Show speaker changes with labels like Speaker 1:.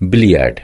Speaker 1: billiard